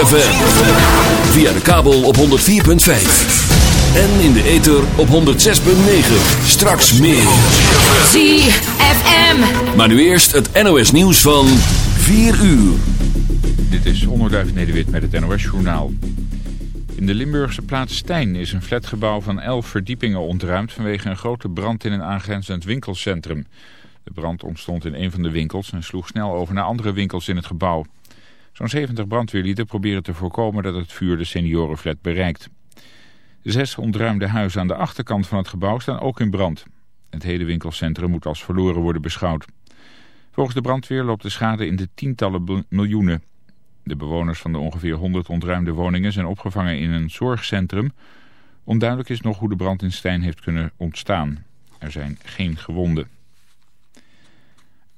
ZFM. Via de kabel op 104.5. En in de ether op 106.9. Straks meer. ZFM. Maar nu eerst het NOS nieuws van 4 uur. Dit is Onderduif Nederwit met het NOS Journaal. In de Limburgse plaats Stijn is een flatgebouw van 11 verdiepingen ontruimd... vanwege een grote brand in een aangrenzend winkelcentrum. De brand ontstond in een van de winkels en sloeg snel over naar andere winkels in het gebouw. Zo'n 70 brandweerlieden proberen te voorkomen dat het vuur de seniorenflat bereikt. Zes ontruimde huizen aan de achterkant van het gebouw staan ook in brand. Het hele winkelcentrum moet als verloren worden beschouwd. Volgens de brandweer loopt de schade in de tientallen miljoenen. De bewoners van de ongeveer 100 ontruimde woningen zijn opgevangen in een zorgcentrum. Onduidelijk is nog hoe de brand in Stijn heeft kunnen ontstaan. Er zijn geen gewonden.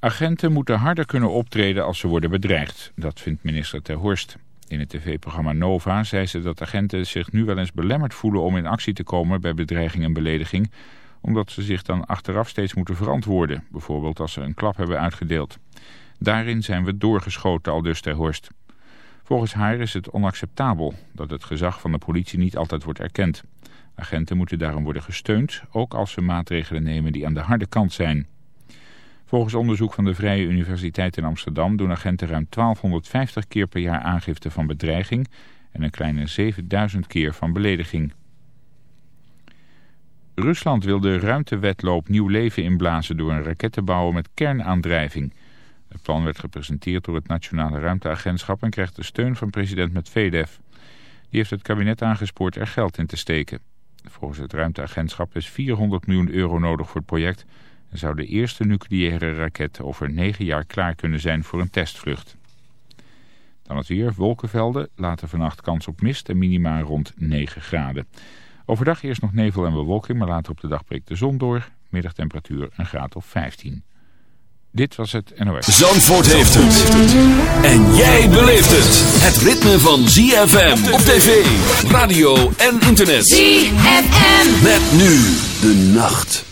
Agenten moeten harder kunnen optreden als ze worden bedreigd. Dat vindt minister Ter Horst. In het tv-programma Nova zei ze dat agenten zich nu wel eens belemmerd voelen om in actie te komen bij bedreiging en belediging, omdat ze zich dan achteraf steeds moeten verantwoorden, bijvoorbeeld als ze een klap hebben uitgedeeld. Daarin zijn we doorgeschoten, al dus Ter Horst. Volgens haar is het onacceptabel dat het gezag van de politie niet altijd wordt erkend. Agenten moeten daarom worden gesteund, ook als ze maatregelen nemen die aan de harde kant zijn. Volgens onderzoek van de Vrije Universiteit in Amsterdam doen agenten ruim 1250 keer per jaar aangifte van bedreiging en een kleine 7000 keer van belediging. Rusland wil de ruimtewetloop nieuw leven inblazen door een raket te bouwen met kernaandrijving. Het plan werd gepresenteerd door het Nationale Ruimteagentschap en krijgt de steun van president Medvedev. Die heeft het kabinet aangespoord er geld in te steken. Volgens het ruimteagentschap is 400 miljoen euro nodig voor het project en zou de eerste nucleaire raket over negen jaar klaar kunnen zijn voor een testvlucht. Dan het weer, wolkenvelden, later vannacht kans op mist en minima rond 9 graden. Overdag eerst nog nevel en bewolking, maar later op de dag breekt de zon door. Middagtemperatuur een graad of 15. Dit was het NOS. Zandvoort heeft het. En jij beleeft het. Het ritme van ZFM op tv, radio en internet. ZFM. Met nu de nacht.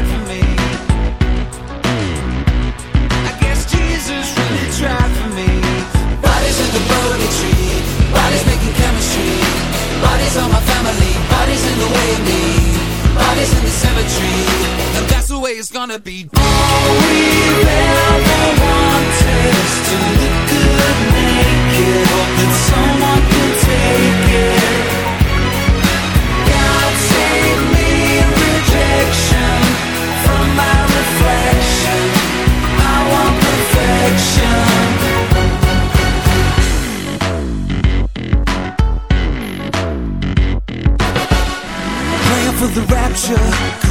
The and that's the way it's gonna be. All we've ever wanted is to look good naked. Hope that someone can take it. God save me rejection from my reflection. I want perfection. For the rapture,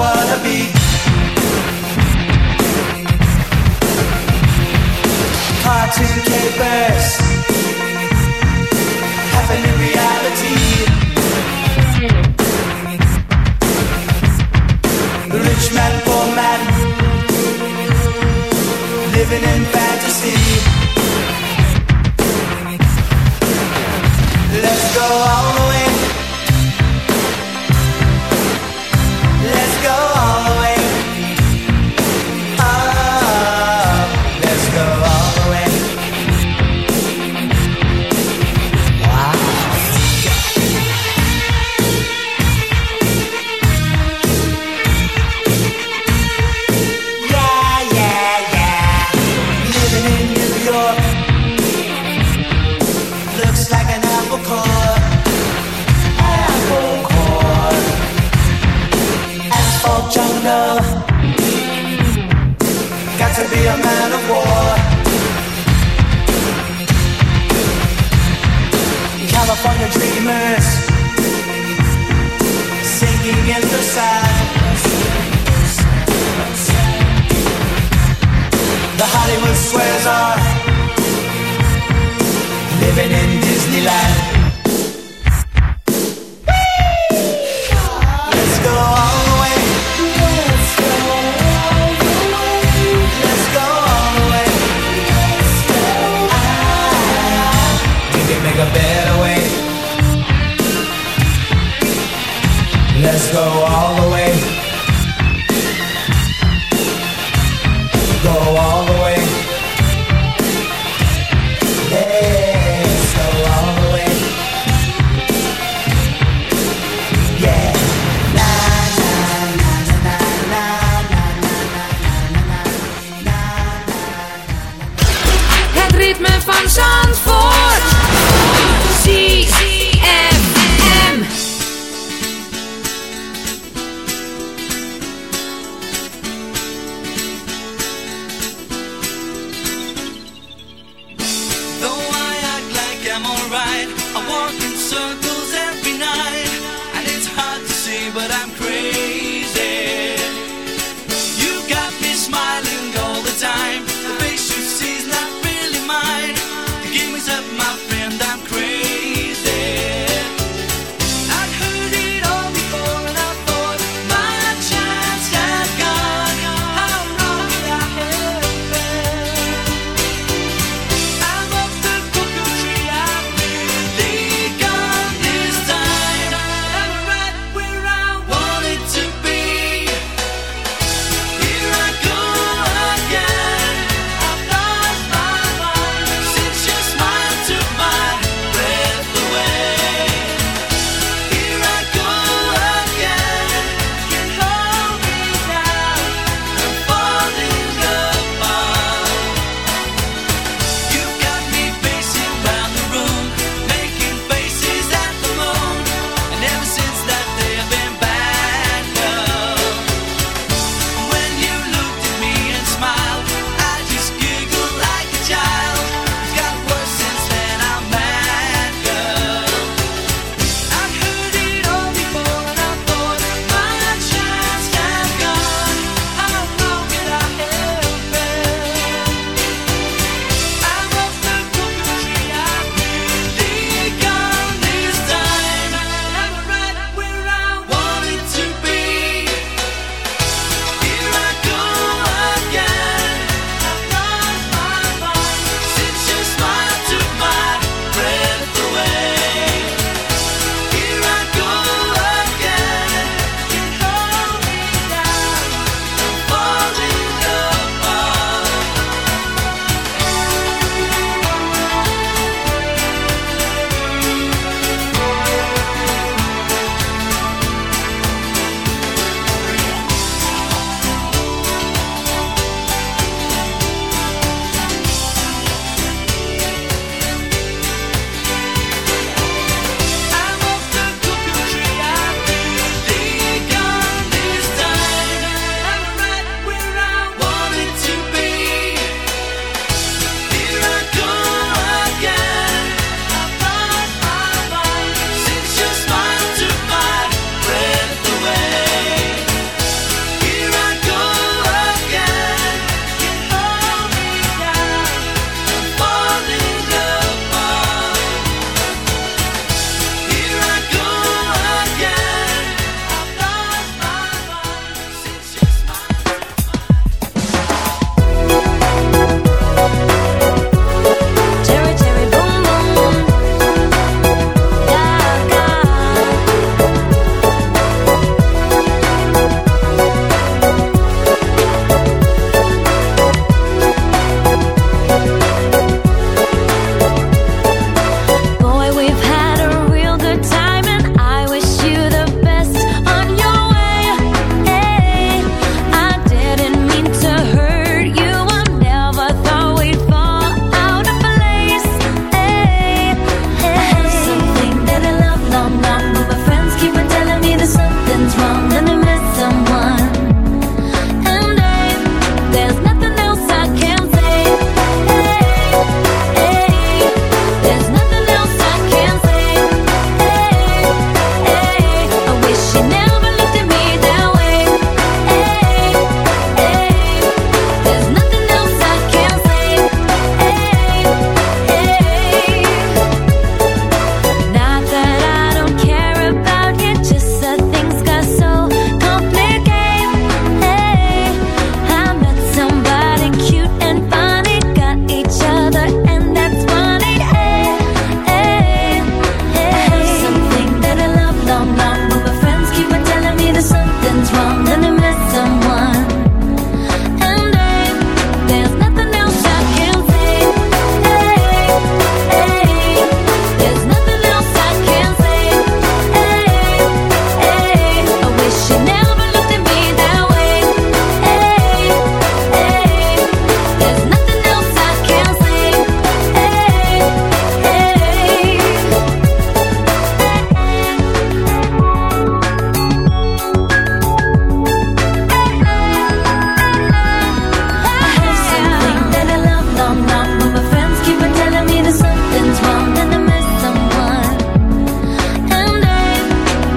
wanna be. Cartoon capers, happen in reality. Rich man, poor man, living in fantasy. Let's go all the way. go. man of war California dreamers Singing in the sand The Hollywood squares are Living in Disneyland. go.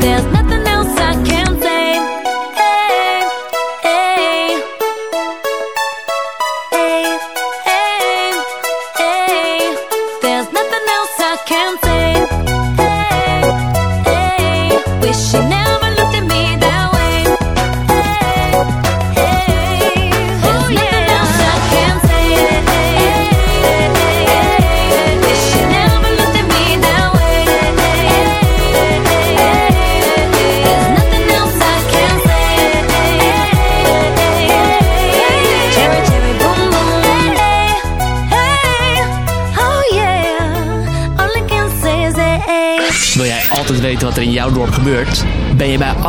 There's nothing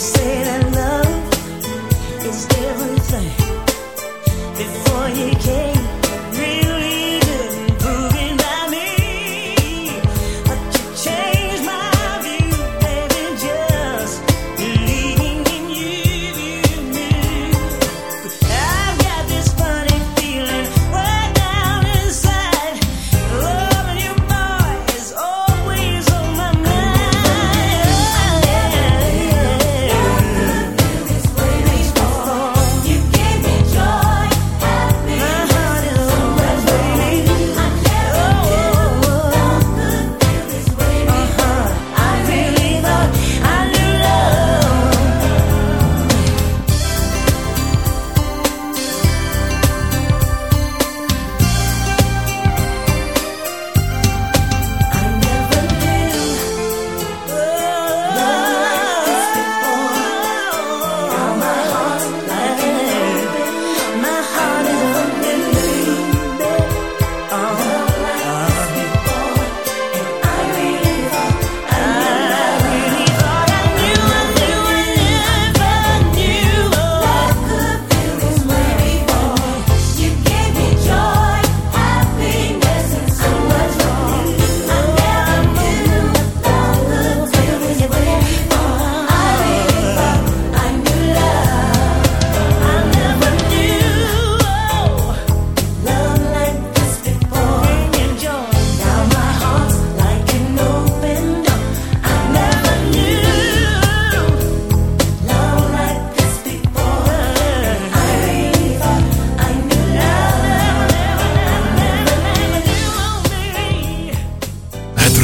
say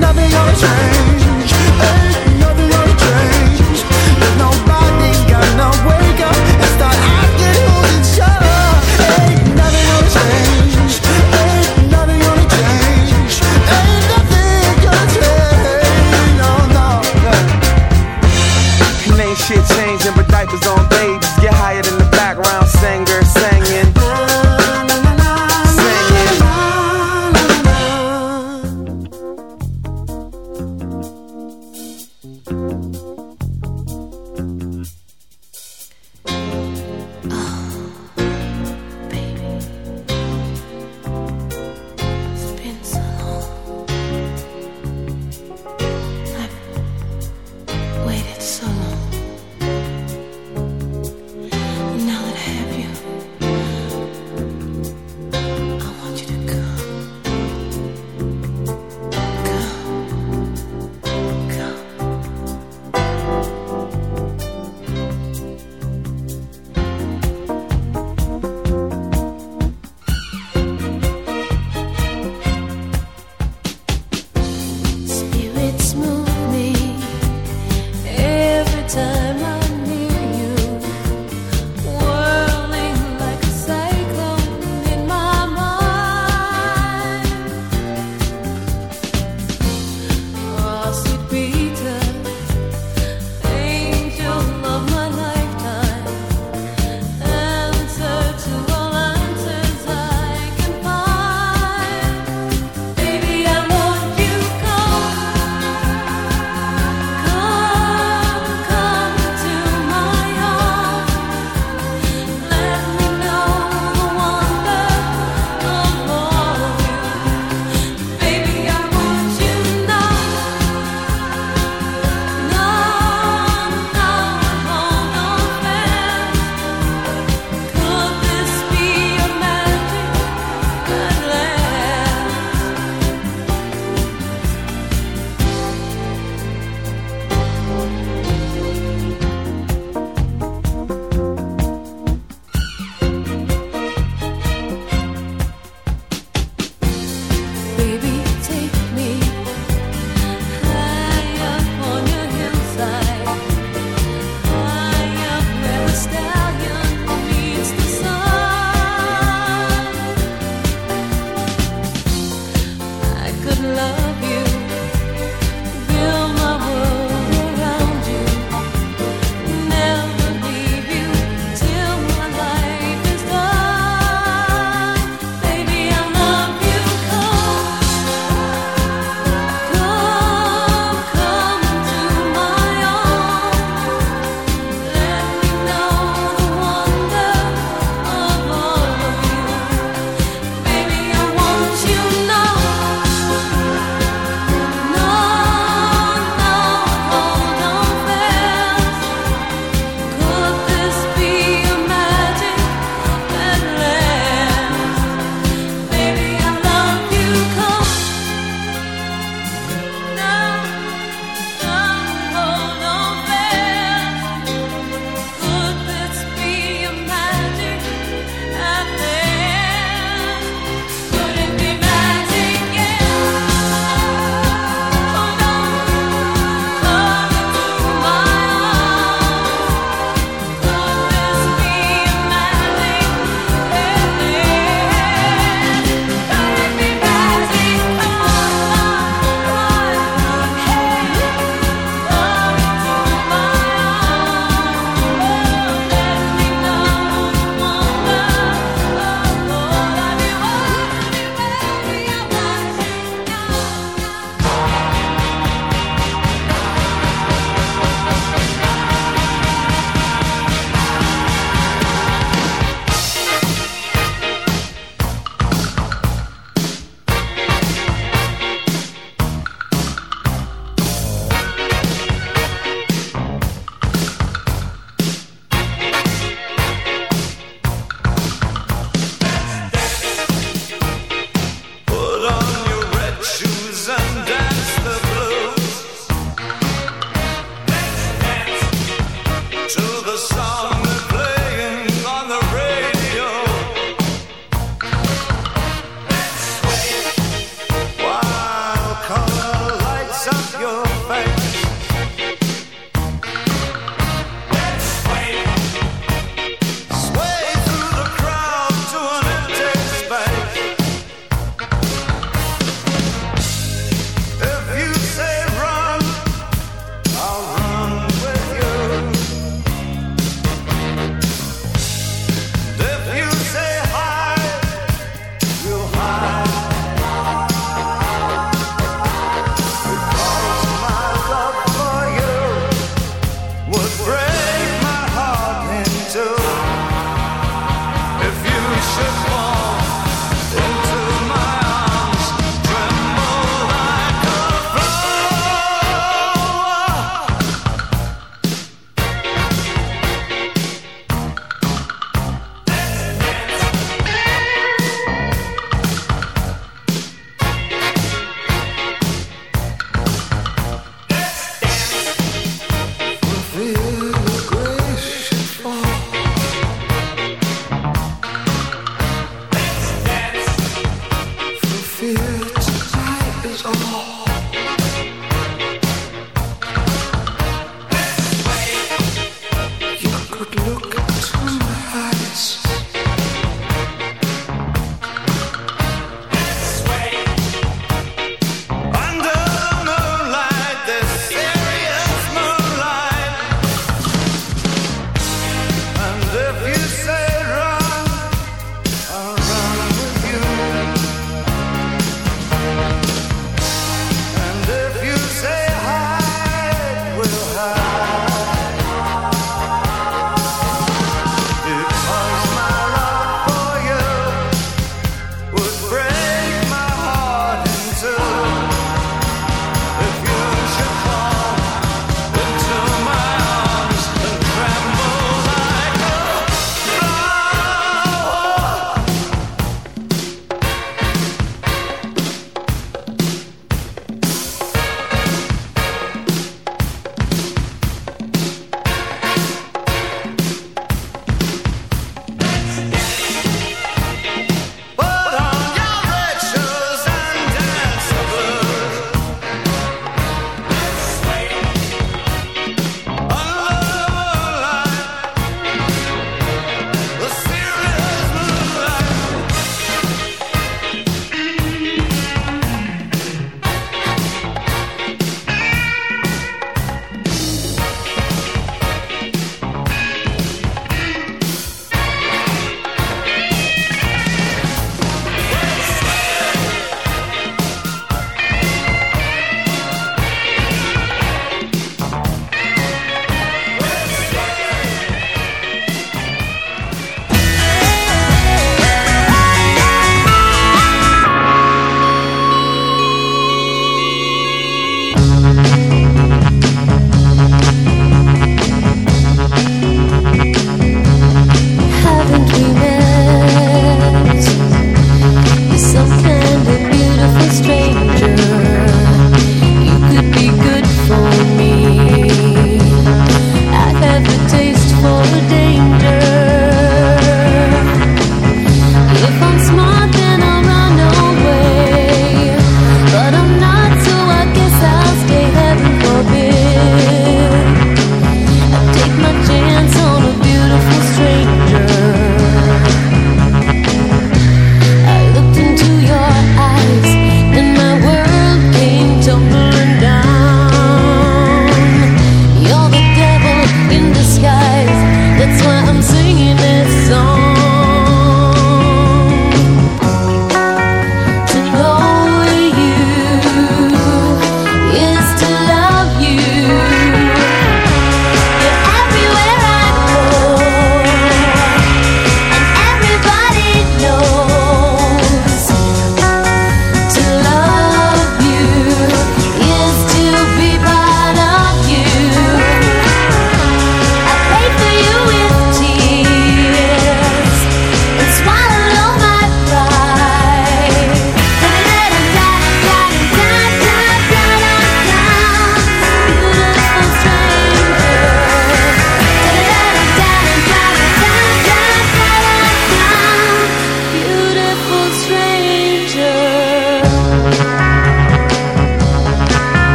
nothing gonna change. Ain't nothing gonna change. There's nobody gonna wait.